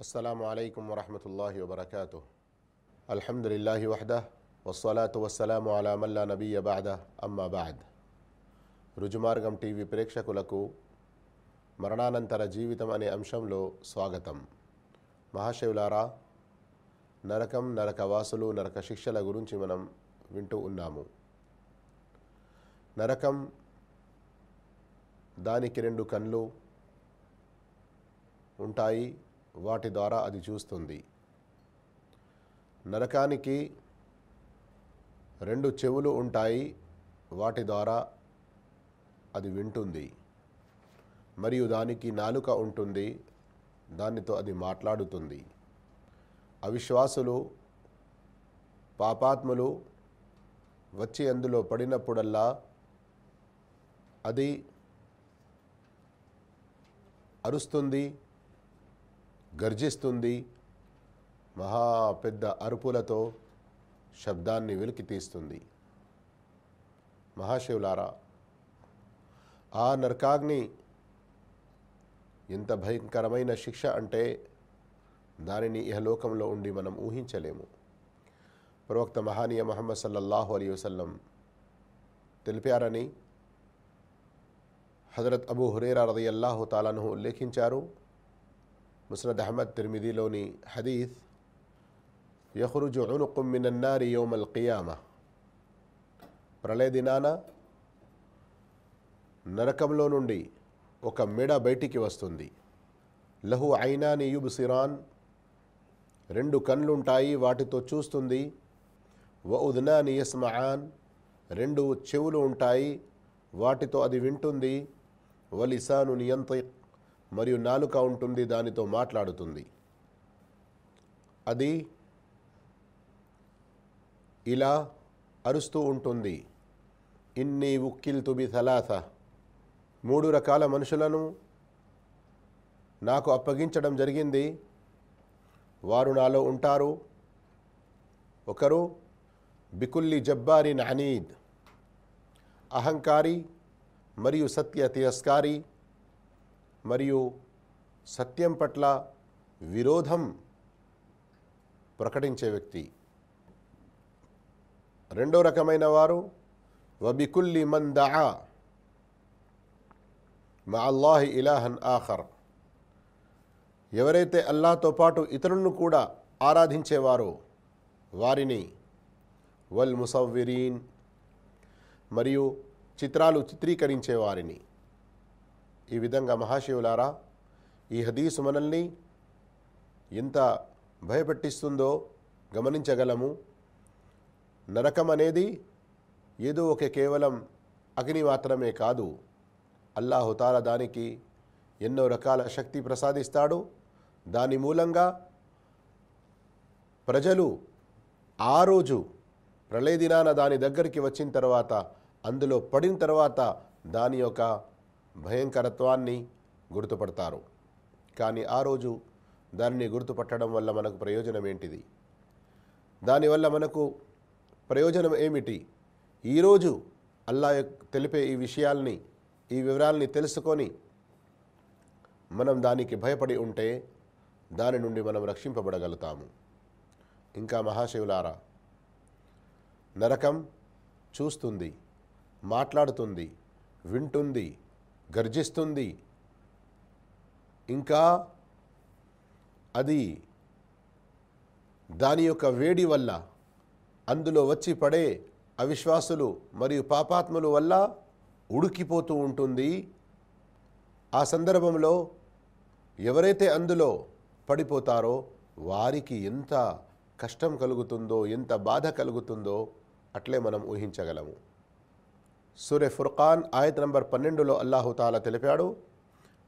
అస్సలం అయికం వరహతుల్లా వబర్కూ అల్హమ్దుల్లాహి వహద వస్సలాతు వస్సలం అలామల్లా నబీ అబాద అమ్మాబాద్ రుజుమార్గం టీవీ ప్రేక్షకులకు మరణానంతర జీవితం అనే అంశంలో స్వాగతం. మహాశివులారా నరకం నరక వాసులు నరక శిక్షల గురించి మనం వింటూ ఉన్నాము. నరకం దానికి రెండు కళ్ళు ఉంటాయి. వాటి ద్వారా అది చూస్తుంది. నరకానికి రెండు చెవులు ఉంటాయి వాటి ద్వారా అది వింటుంది. మరియు దానికి నాలుక ఉంటుంది దానితో అది మాట్లాడుతుంది. అవిశ్వాసులు పాపాత్ములు వచ్చి అందులో పడినప్పుడల్లా అది అరుస్తుంది గర్జిస్తుంది. మహా పెద్ద అరుపులతో శబ్దాన్ని వెలికి తీస్తుంది. మహాశివులారా ఆ నరకాగ్ని ఎంత భయంకరమైన శిక్ష అంటే దానిని ఇహలోకంలో ఉండి మనం ఊహించలేము. ప్రవక్త మహానీయ మహమ్మద్ సల్లల్లాహు అలీ వసల్లం తెలిపారని హజరత్ అబూ హురేరా రదయల్లాహు తాలాను ఉల్లేఖించారు. ముస్నద్ అహ్మద్ తిర్మిదిలోని హదీత్ యహ్రుజు ఉనుకుం మినన్నారి యోమల్ కియామ. ప్రళయ దినాన నరకంలో నుండి ఒక మెడ బయటికి వస్తుంది. లహు ఐనాని యుబ్ సిరాన్ రెండు కన్లుంటాయి వాటితో చూస్తుంది. వ ఉద్నాని యస్మఆన్ రెండు చెవులు ఉంటాయి వాటితో అది వింటుంది. వలిసాను నియంత్ర మరియు నాలుక ఉంటుంది దానితో మాట్లాడుతుంది. అది ఇలా అరుస్తూ ఉంటుంది. ఇన్ని ఉక్కిల్ తుబి సలాస. మూడు రకాల మనుషులను నాకు అప్పగించడం జరిగింది. వారు నాలో ఉంటారు. ఒకరు బికుల్లి జబ్బారిన్ అనీద్. అహంకారి మరియు సత్య తిరస్కారి మరియు సత్యం పట్ల విరోధం ప్రకటించే వ్యక్తి. రెండో రకమైన వారు వబికుల్లి మన్ మా అల్లాహి ఇలాహన్ ఆఖర్. ఎవరైతే అల్లాతో పాటు ఇతరులను కూడా ఆరాధించేవారో వారిని వల్ ముసవ్విరీన్ మరియు చిత్రాలు చిత్రీకరించే వారిని. ఈ విధంగా మహాశివులారా ఈ హదీసు మనల్ని ఎంత భయపెట్టిస్తుందో గమనించగలము. నరకం అనేది ఏదో ఒక కేవలం అగ్ని మాత్రమే కాదు. అల్లాహుతాల దానికి ఎన్నో రకాల శక్తి ప్రసాదిస్తాడు. దాని మూలంగా ప్రజలు ఆ రోజు ప్రళయ దినాన దాని దగ్గరికి వచ్చిన తర్వాత అందులో పడిన తర్వాత దాని యొక్క భయంకరత్వాన్ని గుర్తుపడతారు. కానీ ఆ రోజు దానిని గుర్తుపట్టడం వల్ల మనకు ప్రయోజనం ఏంటిది? దానివల్ల మనకు ప్రయోజనం ఏమిటి? ఈరోజు అల్లా తెలిపే ఈ విషయాల్ని ఈ వివరాల్ని తెలుసుకొని మనం దానికి భయపడి ఉంటే దాని నుండి మనం రక్షింపబడగలుగుతాము. ఇంకా మహాశివులారా నరకం చూస్తుంది మాట్లాడుతుంది వింటుంది గర్జిస్తుంది. ఇంకా అది దాని యొక్క వేడి వల్ల అందులో వచ్చి పడే అవిశ్వాసులు మరియు పాపాత్ముల వల్ల ఉడికిపోతూ ఉంటుంది. ఆ సందర్భంలో ఎవరైతే అందులో పడిపోతారో వారికి ఎంత కష్టం కలుగుతుందో ఎంత బాధ కలుగుతుందో అట్లే మనం ఊహించగలము. సూర్య ఫుర్ఖాన్ ఆయత్ నంబర్ పన్నెండులో అల్లాహు తాలా తెలిపాడు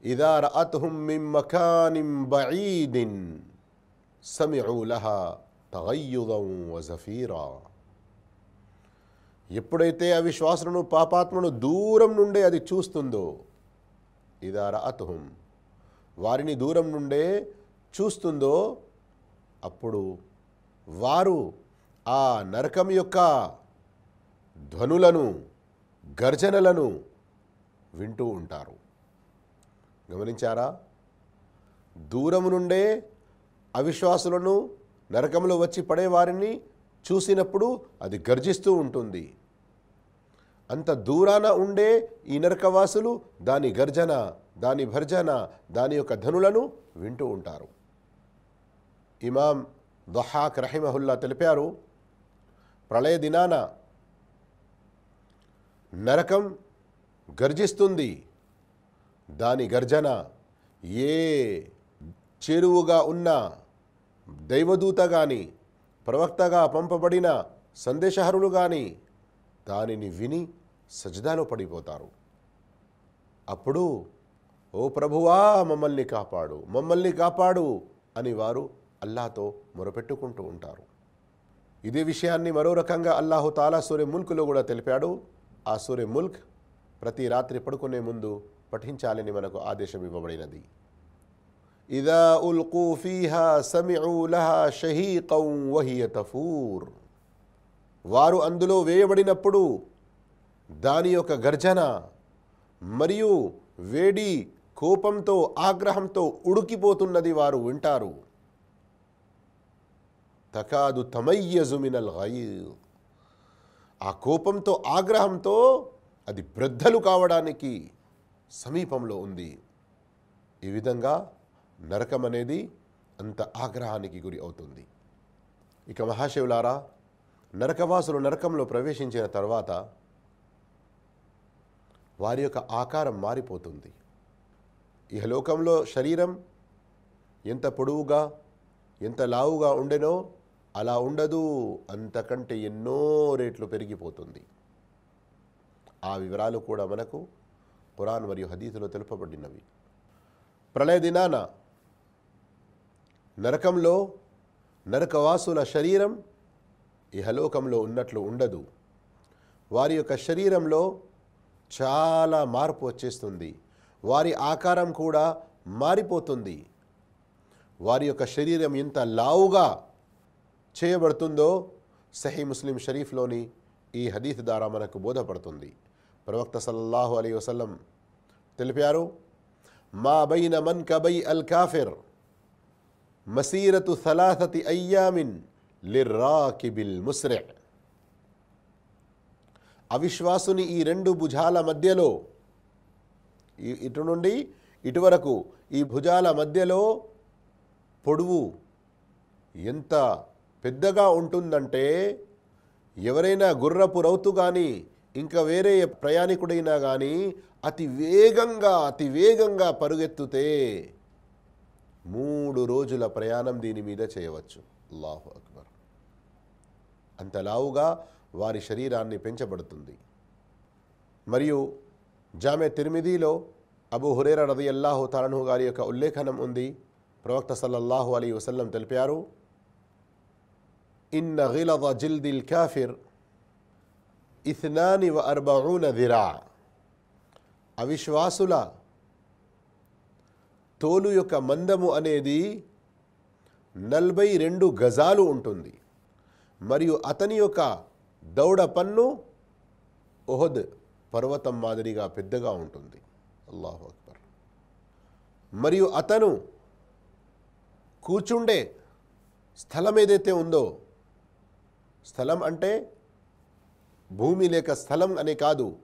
ఇదా రఅత్హుం మిన్ తగయ్యుదం వజఫీరా ఎప్పుడైతే అవిశ్వాసులను పాపాత్మను దూరం నుండే అది చూస్తుందో ఇదా రఅత్హుం వారిని దూరం నుండే చూస్తుందో అప్పుడు వారు ఆ నరకం యొక్క ధ్వనులను గర్జనలను వింటూ ఉంటారు. గమనించారా? దూరం నుండే అవిశ్వాసులను నరకంలో వచ్చి పడేవారిని చూసినప్పుడు అది గర్జిస్తూ ఉంటుంది. అంత దూరాన ఉండే ఈ నరకవాసులు దాని గర్జన దాని భర్జన దాని యొక్క ధనులను వింటూ ఉంటారు. ఇమాం దొహాక్ రహిమహుల్లా తెలిపారు ప్రళయ దినాన నరకం గర్జిస్తుంది. దాని గర్జన ఏ చేరువుగా ఉన్న దైవదూత కానీ ప్రవక్తగా పంపబడిన సందేశహరులు కానీ దానిని విని సజ్దాలో పడిపోతారు. అప్పుడు ఓ ప్రభువా మమ్మల్ని కాపాడు మమ్మల్ని కాపాడు అని వారు అల్లాతో మొరపెట్టుకుంటూ ఉంటారు. ఇదే విషయాన్ని మరో రకంగా అల్లాహు తాలా సూర్య ముల్కులో కూడా తెలిపాడు. ఆ సూర్య ముల్క్ ప్రతి రాత్రి పడుకునే ముందు పఠించాలని మనకు ఆదేశం ఇవ్వబడినది. ఇదా ఉల్కూ ఫీహా సమిఉ షహీ షహీకం వహియ తఫూర్. వారు అందులో వేయబడినప్పుడు దాని యొక్క గర్జన మరియు వేడి కోపంతో ఆగ్రహంతో ఉడికిపోతున్నది వారు వింటారు. తకాదు తమయ్యజుమినల్ మినల్ ఆ కోపంతో ఆగ్రహంతో అది బ్రద్దలు కావడానికి సమీపంలో ఉంది. ఈ విధంగా నరకం అనేది అంత ఆగ్రహానికి గురి అవుతుంది. ఇక మహాశివులారా నరకవాసులు నరకంలో ప్రవేశించిన తర్వాత వారి యొక్క ఆకారం మారిపోతుంది. ఇహలోకంలో శరీరం ఎంత పొడవుగా ఎంత లావుగా ఉండెనో అలా ఉండదు. అంతకంటే ఎన్నో రేట్లు పెరిగిపోతుంది. ఆ వివరాలు కూడా మనకు పురాణ్ మరియు హదీసులో తెలుపబడినవి. ప్రళయ దినాన నరకంలో నరకవాసుల శరీరం ఇహలోకంలో ఉన్నట్లు ఉండదు. వారి యొక్క శరీరంలో చాలా మార్పు వచ్చేస్తుంది. వారి ఆకారం కూడా మారిపోతుంది. వారి యొక్క శరీరం ఇంత లావుగా చేయబడుతుందో సహీ ముస్లిం షరీఫ్లోని ఈ హదీఫ్ ద్వారా మనకు బోధపడుతుంది. ప్రవక్త సల్లల్లాహు అలీ వసలం తెలిపారు మా బైన మన్ కబై అల్ కాఫిర్ మసీరతు సలాసతి అయ్యామిన్ లిర్రాకిబిల్ ముస్రె. అవిశ్వాసుని ఈ రెండు భుజాల మధ్యలో ఇటు నుండి ఇటువరకు ఈ భుజాల మధ్యలో పొడువు ఎంత పెద్దగా ఉంటుందంటే ఎవరైనా గుర్రపు రౌతు కానీ ఇంకా వేరే ప్రయాణికుడైనా కానీ అతి వేగంగా అతి వేగంగా పరుగెత్తుతే మూడు రోజుల ప్రయాణం దీని మీద చేయవచ్చు. అల్లాహు అక్బర్. అంత లావుగా వారి శరీరాన్ని పెంచబడుతుంది. మరియు జామె తిరిమిదిలో అబు హురేర రది అల్లాహు తాలను గారి యొక్క ఉల్లేఖనం ఉంది. ప్రవక్త సల్లల్లాహు అలీ వసల్లం తెలిపారు ఇన్న గిలద జిల్దిల్ కాఫిర్ ఇథ్నాని వ అర్బఊన దిరా అవిశ్వాసుల తోలు యొక్క మందము అనేది నలభై రెండు గజాలు ఉంటుంది. మరియు అతని యొక్క దౌడ పన్ను ఓహద్ పర్వతం మాదిరిగా పెద్దగా ఉంటుంది. అల్లాహు అక్బర్. మరియు అతను కూర్చుండే స్థలం ఏదైతే ఉందో స్థలం అంటే భూమి లేక స్థలం అనే కాదు.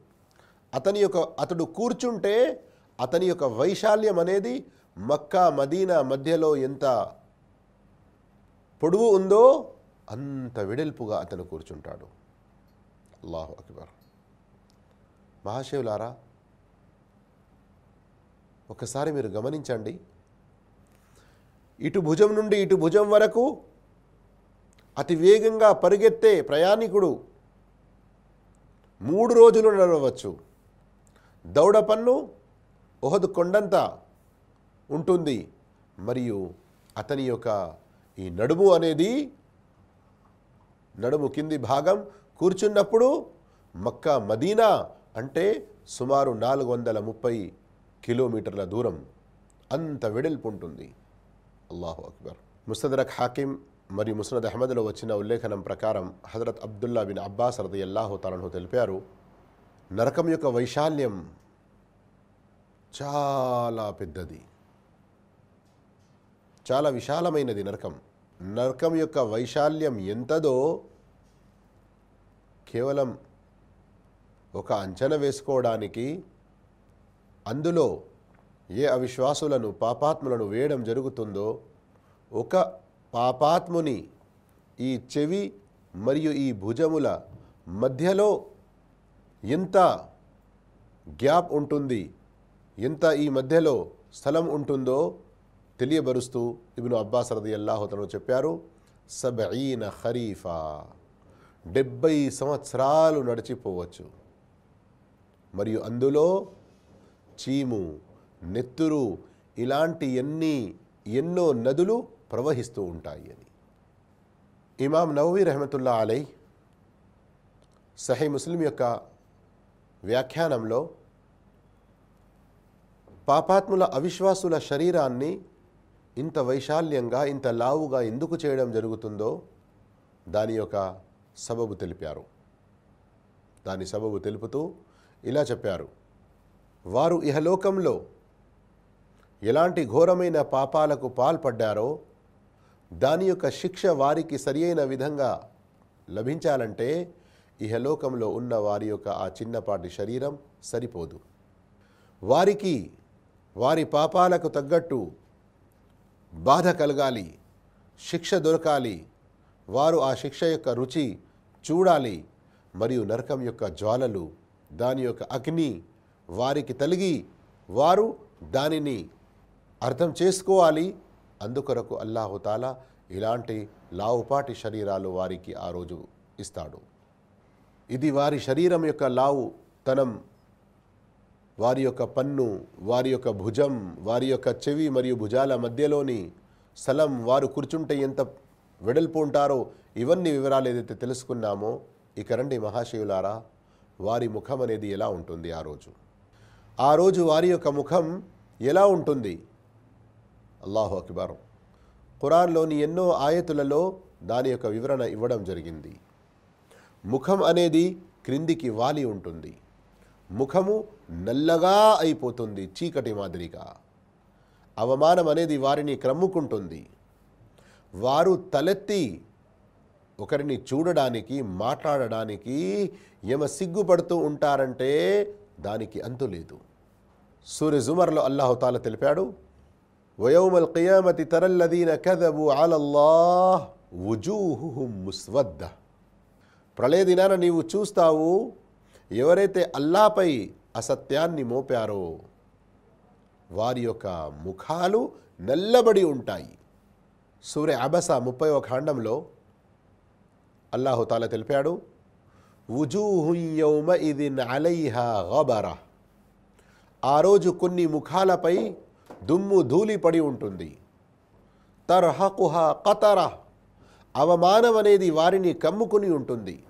అతని యొక్క అతడు కూర్చుంటే అతని యొక్క వైశాల్యం అనేది మక్కా మదీనా మధ్యలో ఎంత పొడువు ఉందో అంత వెడల్పుగా అతను కూర్చుంటాడు. అల్లాహు అక్బర్. మహాశివులారా ఒకసారి మీరు గమనించండి. ఇటు భుజం నుండి ఇటు భుజం వరకు అతి వేగంగా పరిగెత్తే ప్రయాణికుడు మూడు రోజులు నడవచ్చు. దౌడ పన్ను ఒహద్ కొండంత ఉంటుంది. మరియు అతని యొక్క ఈ నడుము అనేది నడుము కింది భాగం కూర్చున్నప్పుడు మక్కా మదీనా అంటే సుమారు నాలుగు వందల ముప్పై కిలోమీటర్ల దూరం. అంత వెడల్పు ఉంటుంది. అల్లాహు అక్బర్. ముస్తదరక్ హాకిం మరియు ముస్నద్ అహ్మద్లో వచ్చిన ఉల్లేఖనం ప్రకారం హజరత్ అబ్దుల్లా బిన్ అబ్బాస్ రది అల్లాహు తలను తెలిపారు నరకం యొక్క వైశాల్యం చాలా పెద్దది. చాలా విశాలమైనది నరకం. నరకం యొక్క వైశాల్యం ఎంతదో కేవలం ఒక అంచనా వేసుకోవడానికి అందులో ఏ అవిశ్వాసులను పాపాత్ములను వేయడం జరుగుతుందో ఒక పాపాత్ముని ఈ చెవి మరియు ఈ భుజముల మధ్యలో ఎంత గ్యాప్ ఉంటుంది ఎంత ఈ మధ్యలో స్థలం ఉంటుందో తెలియబరుస్తూ ఇబ్ను అబ్బాస్ రది అల్లాహోతను చెప్పారు సబఈన ఖరీఫా. డెబ్బై సంవత్సరాలు నడిచిపోవచ్చు. మరియు అందులో చీము నెత్తురు ఇలాంటి ఎన్ని ఎన్నో నదులు ప్రవహిస్తూ ఉంటాయి అని ఇమాం నవవీ రహమతుల్లా అలై సహీ ముస్లిం యొక్క వ్యాఖ్యానంలో పాపాత్ముల అవిశ్వాసుల శరీరాన్ని ఇంత వైశాల్యంగా ఇంత లావుగా ఎందుకు చేయడం జరుగుతుందో దాని యొక్క సబబు తెలిపారు. దాని సబబు తెలుపుతూ ఇలా చెప్పారు. వారు ఇహలోకంలో ఎలాంటి ఘోరమైన పాపాలకు పాల్పడ్డారో దాని యొక్క శిక్ష వారికి సరియైన విధంగా లభించాలంటే ఇహలోకంలో ఉన్న వారి యొక్క ఆ చిన్నపాటి శరీరం సరిపోదు. వారికి వారి పాపాలకు తగ్గట్టు బాధ కలగాలి శిక్ష దొరకాలి వారు ఆ శిక్ష యొక్క రుచి చూడాలి మరియు నరకం యొక్క జ్వాలలు దాని యొక్క అగ్ని వారికి తలిగి వారు దానిని అర్థం చేసుకోవాలి అందుకొరకు అల్లాహుతాలా ఇలాంటి లావుపాటి శరీరాలు వారికి ఆ రోజు ఇస్తాడు. ఇది వారి శరీరం యొక్క లావు తనం వారి యొక్క పన్ను వారి యొక్క భుజం వారి యొక్క చెవి మరియు భుజాల మధ్యలోని స్థలం వారు కూర్చుంటే ఎంత వెడల్పు ఉంటారో ఇవన్నీ వివరాలు ఏదైతే తెలుసుకున్నామో ఇక రండి మహాశివులారా వారి ముఖం అనేది ఎలా ఉంటుంది ఆ రోజు? ఆ రోజు వారి యొక్క ముఖం ఎలా ఉంటుంది? అల్లాహు అక్బర్. ఖురాన్లోని ఎన్నో ఆయతులలో దాని యొక్క వివరణ ఇవ్వడం జరిగింది. ముఖం అనేది క్రిందికి వాలి ఉంటుంది. ముఖము నల్లగా అయిపోతుంది చీకటి మాదిరిగా. అవమానం అనేది వారిని క్రమ్ముకుంటుంది. వారు తలెత్తి ఒకరిని చూడడానికి మాట్లాడడానికి ఏమ సిగ్గుపడుతూ ఉంటారంటే దానికి అంతు లేదు. సూర్య జుమర్లో అల్లాహుతాల తెలిపాడు వయోమల్ కియామతి తరల్లదీన కదబు అలల్లాహ్ వుజూహుహుం ముస్వద్ద ప్రళయ దినాన నీవు చూస్తావు ఎవరైతే అల్లాపై అసత్యాన్ని మోపారో వారి యొక్క ముఖాలు నల్లబడి ఉంటాయి. సూర్య అబస ముప్పై ఒక ఖండంలో అల్లాహుతాల తెలిపాడు ఉజూహుయ్యౌమ ఇదిన్ అలైహా గబర. ఆ రోజు కొన్ని ముఖాలపై దుమ్ము ధూళి పడి ఉంటుంది. తర్హకుహ కతర అవమానం అనేది వారిని కమ్ముకుని ఉంటుంది.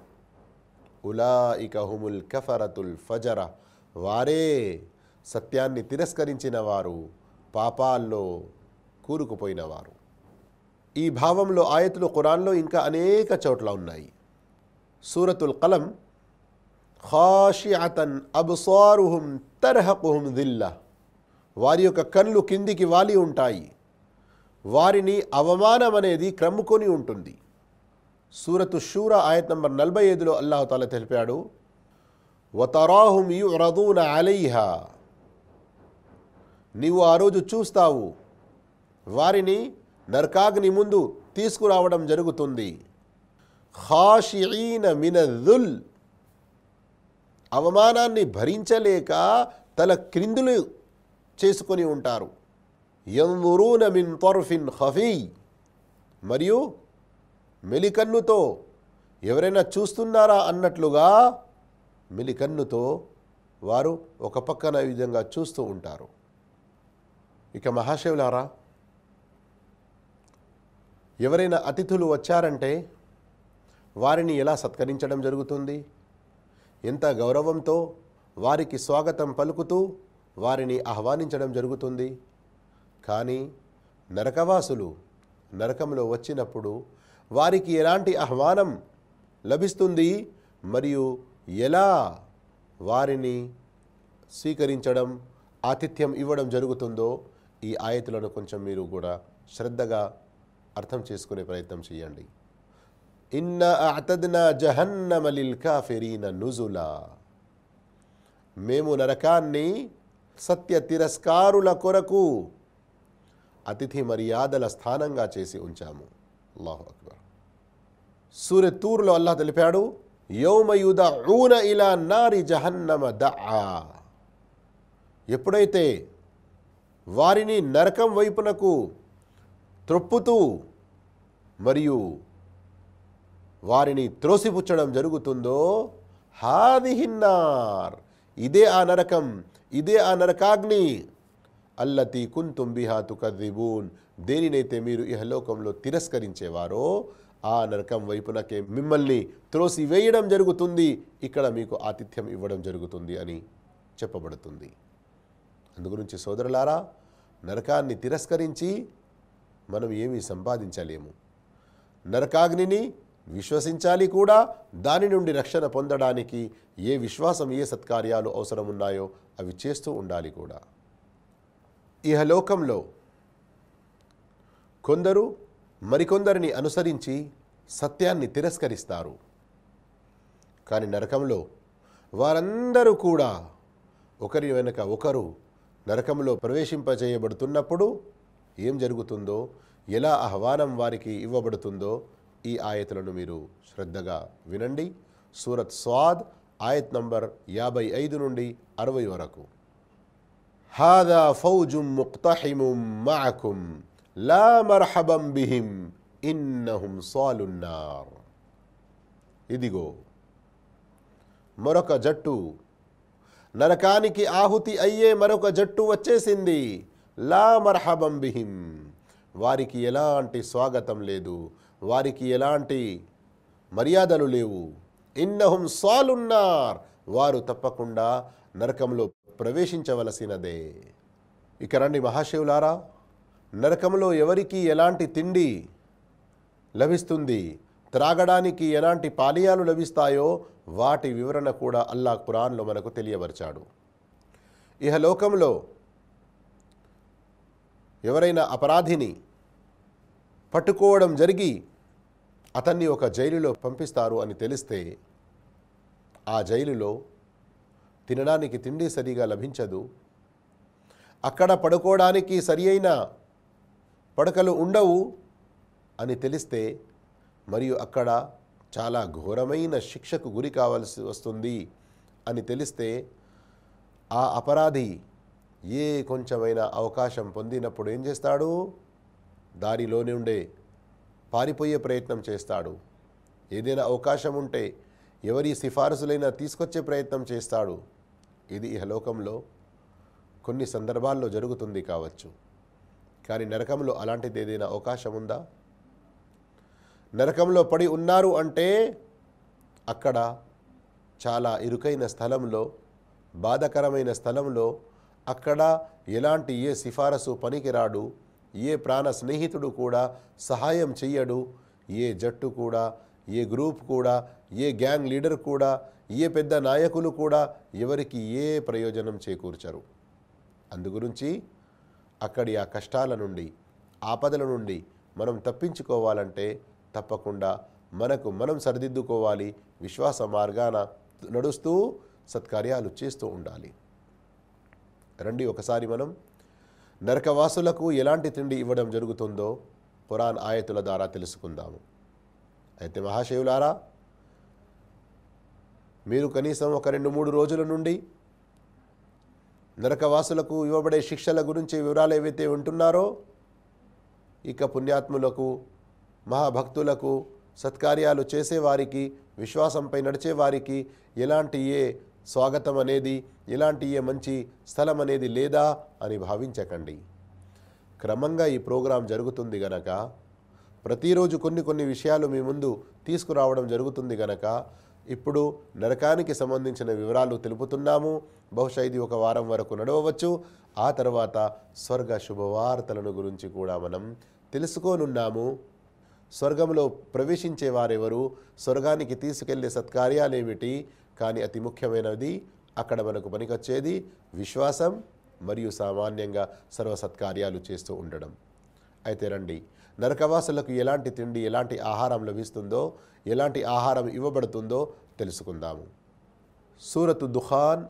ఉలా హుముల్ కఫరతుల్ ఫజర వారే సత్యాన్ని తిరస్కరించిన వారు పాపాల్లో కూరుకుపోయినవారు ఈ భావంలో ఆయతులు ఖురాన్లో ఇంకా అనేక చోట్ల ఉన్నాయి. సూరతుల్ కలం ఖాషియాతన్ అబ్సారుహుం తర్హకుహుం దిల్లా. వారి యొక్క కళ్ళు కిందికి వాలి ఉంటాయి. వారిని అవమానం అనేది క్రమ్ముకొని ఉంటుంది. సూరతు షూర ఆయత్ నంబర్ నలభై ఐదులో అల్లాహతాల తెలిపాడు వతరాహుం యురదూన అలైహా. నీవు ఆ రోజు చూస్తావు వారిని నర్కాగ్ని ముందు తీసుకురావడం జరుగుతుంది. ఖాషిఈన మినదుల్ అవమానాన్ని భరించలేక తల క్రిందులు చేసుకొని ఉంటారు. ఎందురూన మిన్ తొర్ఫిన్ హఫీ మరియు మెలికన్నుతో ఎవరైనా చూస్తున్నారా అన్నట్లుగా మెలికన్నుతో వారు ఒక పక్కన ఈ విధంగా చూస్తూ ఉంటారు. ఇక మహాశివులారా ఎవరైనా అతిథులు వచ్చారంటే వారిని ఎలా సత్కరించడం జరుగుతుంది? ఎంత గౌరవంతో వారికి స్వాగతం పలుకుతూ వారిని ఆహ్వానించడం జరుగుతుంది. కానీ నరకవాసులు నరకంలో వచ్చినప్పుడు వారికి ఎలాంటి ఆహ్వానం లభిస్తుంది? మరియు ఎలా వారిని స్వీకరించడం ఆతిథ్యం ఇవ్వడం జరుగుతుందో ఈ ఆయతులను కొంచెం మీరు కూడా శ్రద్ధగా అర్థం చేసుకునే ప్రయత్నం చేయండి. ఇన్న అతద్నా జహన్నమలిల్ కాఫెరీన నుజులా. మేము నరకాన్ని సత్య తిరస్కారుల కొరకు అతిథి మర్యాదల స్థానంగా చేసి ఉంచాము. అల్లాహు అక్బర్. సూర్య తూర్లో అల్లాహ్ తెలిపాడు యోమయుద ఊన ఇలా నారి జహన్నమ ద ఎప్పుడైతే వారిని నరకం వైపునకు త్రొప్పుతూ మరియు వారిని త్రోసిపుచ్చడం జరుగుతుందో హాదిహిన్నార్ ఇదే ఆ నరకం ఇదే ఆ నరకాగ్ని. అల్లతి కుంతుం బిహా తుకద్దిబూన్. దేనినైతే మీరు ఇహలోకంలో తిరస్కరించేవారో ఆ నరకం వైపునకే మిమ్మల్ని త్రోసి వేయడం జరుగుతుంది. ఇక్కడ మీకు ఆతిథ్యం ఇవ్వడం జరుగుతుంది అని చెప్పబడుతుంది. అందుగురించి సోదరులారా నరకాన్ని తిరస్కరించి మనం ఏమీ సంపాదించలేము. నరకాగ్నిని విశ్వసించాలి కూడా. దాని నుండి రక్షణ పొందడానికి ఏ విశ్వాసం ఏ సత్కార్యాలు అవసరం ఉన్నాయో అవి చేస్తూ ఉండాలి కూడా. ఇహలోకంలో కొందరు మరికొందరిని అనుసరించి సత్యాన్ని తిరస్కరిస్తారు. కానీ నరకంలో వారందరూ కూడా ఒకరి వెనుక ఒకరు నరకంలో ప్రవేశింపజేయబడుతున్నప్పుడు ఏం జరుగుతుందో ఎలా ఆహ్వానం వారికి ఇవ్వబడుతుందో ఈ ఆయతులను మీరు శ్రద్ధగా వినండి. సూరత్ స్వాద్ ఆయత్ నంబర్ యాభై ఐదు నుండి అరవై వరకు. హాదా ఫౌజుం ముక్తహిముం మాకుం లా మర్హబం బిహిం ఇన్నహుం సాలున్నార్ ఇదిగో మరొక జట్టు. నరకానికి ఆహుతి అయ్యే మరొక జట్టు వచ్చేసింది. లా మర్హబం బిహిం వారికి ఎలాంటి స్వాగతం లేదు. వారికి ఎలాంటి మర్యాదలు లేవు. ఇన్నహుం సాలున్నార్. వారు తప్పకుండా నరకంలో ప్రవేశించవలసినదే. ఇక రండి మహాశివులారా నరకంలో ఎవరికి ఎలాంటి తిండి లభిస్తుంది త్రాగడానికి ఎలాంటి పానీయాలు లభిస్తాయో వాటి వివరణ కూడా అల్లా ఖురాన్లో మనకు తెలియపరిచాడు ఇహ లోకంలో ఎవరైనా అపరాధిని పట్టుకోవడం జరిగి అతన్ని ఒక జైలులో పంపిస్తారు అని తెలిస్తే ఆ జైలులో తినడానికి తిండి సరిగా లభించదు. అక్కడ పడుకోవడానికి సరి అయిన పడకలు ఉండవు అని తెలిస్తే మరియు అక్కడ చాలా ఘోరమైన శిక్షకు గురి కావాల్సి వస్తుంది అని తెలిస్తే ఆ అపరాధి ఏ కొంచెమైనా అవకాశం పొందినప్పుడు ఏం చేస్తాడు? దారిలోనే ఉండే పారిపోయే ప్రయత్నం చేస్తాడు. ఏదైనా అవకాశం ఉంటే ఎవరి సిఫారసులైనా తీసుకొచ్చే ప్రయత్నం చేస్తాడు. ఇది ఇహలోకంలో కొన్ని సందర్భాల్లో జరుగుతుంది కావచ్చు. కానీ నరకంలో అలాంటిది ఏదైనా అవకాశం ఉందా? నరకంలో పడి ఉన్నారు అంటే అక్కడ చాలా ఇరుకైన స్థలంలో బాధకరమైన స్థలంలో అక్కడ ఎలాంటి ఏ సిఫారసు పనికిరాడు ఏ ప్రాణ స్నేహితుడు కూడా సహాయం చెయ్యడు ఏ జట్టు కూడా ఏ గ్రూప్ కూడా ఏ గ్యాంగ్ లీడర్ కూడా ఏ పెద్ద నాయకులు కూడా ఎవరికి ఏ ప్రయోజనం చేకూర్చరు. అందుగురించి అక్కడి ఆ కష్టాల నుండి ఆపదల నుండి మనం తప్పించుకోవాలంటే తప్పకుండా మనకు మనం సరిదిద్దుకోవాలి విశ్వాస మార్గాన నడుస్తూ సత్కార్యాలు చేస్తూ ఉండాలి. రండి ఒకసారి మనం నరకవాసులకు ఎలాంటి తిండి ఇవ్వడం జరుగుతుందో పురాణ్ ఆయతుల ద్వారా తెలుసుకుందాము. అయితే మహాశివులారా మీరు కనీసం ఒక రెండు మూడు రోజుల నుండి నరకవాసులకు ఇవ్వబడే శిక్షల గురించి వివరాలు ఏవైతే ఉంటున్నారో ఇక పుణ్యాత్ములకు మహాభక్తులకు సత్కార్యాలు చేసేవారికి విశ్వాసంపై నడిచేవారికి ఎలాంటి ఏ స్వాగతం అనేది ఇలాంటి ఏ మంచి స్థలం అనేది లేదా అని భావించకండి. క్రమంగా ఈ ప్రోగ్రాం జరుగుతుంది గనక ప్రతిరోజు కొన్ని కొన్ని విషయాలు మీ ముందు తీసుకురావడం జరుగుతుంది గనక ఇప్పుడు నరకానికి సంబంధించిన వివరాలు తెలుపుతున్నాము. బహుశా ఇది ఒక వారం వరకు నడవవచ్చు. ఆ తర్వాత స్వర్గ శుభవార్తలను గురించి కూడా మనం తెలుసుకోనున్నాము. స్వర్గంలో ప్రవేశించే వారెవరు స్వర్గానికి తీసుకెళ్ళే సత్కార్యాలేమిటి? కానీ అతి ముఖ్యమైనది అక్కడ మనకు పనికొచ్చేది విశ్వాసం మరియు సామాన్యంగా సర్వ సత్కార్యాలు చేస్తూ ఉండడం. అయితే రండి నరకవాసులకు ఎలాంటి తిండి ఎలాంటి ఆహారం లభిస్తుందో ఎలాంటి ఆహారం ఇవ్వబడుతుందో తెలుసుకుందాము. సూరతు దుఖాన్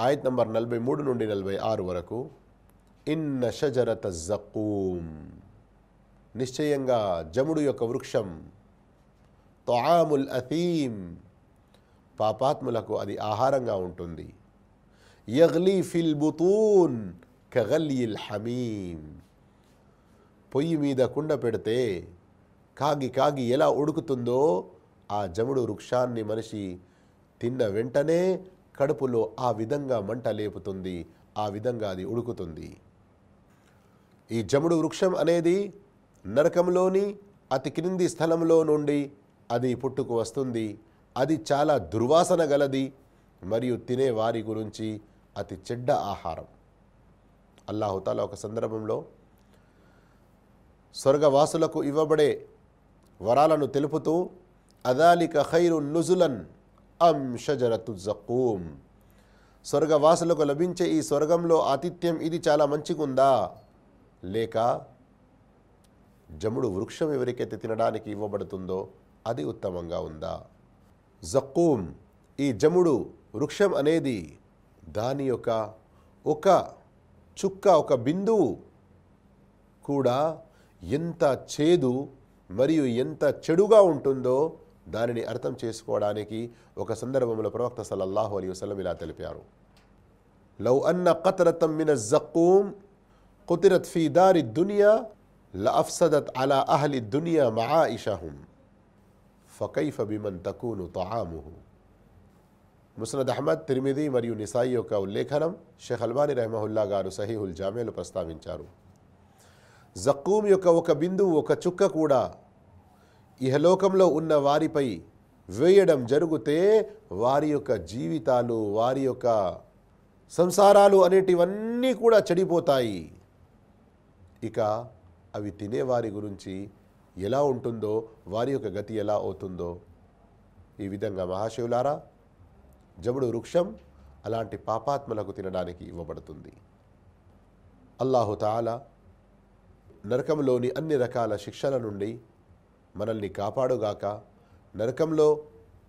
ఆయత్ నంబర్ నలభై మూడు నుండి నలభై ఆరు వరకు. ఇన్న షజరత జక్కూమ్. నిశ్చయంగా జముడు యొక్క వృక్షం తొఆముల్ అథీమ్ పాపాత్ములకు అది ఆహారంగా ఉంటుంది. యగ్లీ ఫిల్ బుతూన్ కగల్యిల్ హమీం. పొయ్యి మీద కుండ పెడితే కాగి కాగి ఎలా ఉడుకుతుందో ఆ జముడు వృక్షాన్ని మనిషి తిన్న వెంటనే కడుపులో ఆ విధంగా మంట లేపుతుంది ఆ విధంగా అది ఉడుకుతుంది. ఈ జముడు వృక్షం అనేది నరకంలోని అతి క్రింది స్థలంలో నుండి అది పుట్టుకు వస్తుంది. అది చాలా దుర్వాసన గలది మరియు తినే వారి గురించి అతి చెడ్డ ఆహారం. అల్లాహుతాలా ఒక సందర్భంలో స్వర్గవాసులకు ఇవ్వబడే వరాలను తెలుపుతూ అదాలిక ఖైరు నుజులన్ అం షజరతు జక్కూమ్. స్వర్గవాసులకు లభించే ఈ స్వర్గంలో ఆతిథ్యం ఇది చాలా మంచిగుందా? లేక జముడు వృక్షం ఎవరికైతే తినడానికి ఇవ్వబడుతుందో అది ఉత్తమంగా ఉందా? జక్కూమ్ ఈ జముడు వృక్షం అనేది దాని యొక్క ఒక చుక్క ఒక బిందువు కూడా ఎంత చేదు మరియు ఎంత చెడుగా ఉంటుందో దానిని అర్థం చేసుకోవడానికి ఒక సందర్భంలో ప్రవక్త సల్లల్లాహు అలీ వసలం ఇలా తెలిపారు. లౌ అన్న కతరతం మిన జక్కూమ్ కుతిరత్ ఫీ దారి దునియా లఅఫ్సదత్ అలా అహలి దునియా మఆయిషహుం ఫకైఫ బిమన్ తకూను తహాముహు ముసనద్ అహ్మద్ తిరిమిది మరియు నిసాయి యొక్క ఉల్లేఖనం షేఖ్ అల్బానీ రెహమహుల్లా గారు సహీహుల్ జామేలు ప్రస్తావించారు. జక్కూమ్ యొక్క ఒక బిందువు ఒక చుక్క కూడా ఇహలోకంలో ఉన్న వారిపై వేయడం జరుగుతే వారి యొక్క జీవితాలు వారి యొక్క సంసారాలు అనేటివన్నీ కూడా చెడిపోతాయి. ఇక అవి తినేవారి గురించి ఎలా ఉంటుందో వారి యొక్క గతి ఎలా అవుతుందో. ఈ విధంగా మహాశివులారా జముడు వృక్షం అలాంటి పాపాత్మలకు తినడానికి ఇవ్వబడుతుంది. అల్లాహుతాల నరకంలోని అన్ని రకాల శిక్షల నుండి మనల్ని కాపాడుగాక నరకంలో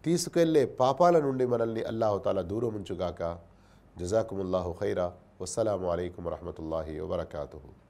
తీసుకెళ్ళే పాపాల నుండి మనల్ని అల్లాహుతాల దూరం ఉంచుగాక జజాకుముల్లాహు ఖైరా. వస్సలాము అయికం వరహమతుల్లాహి వబర్కాతు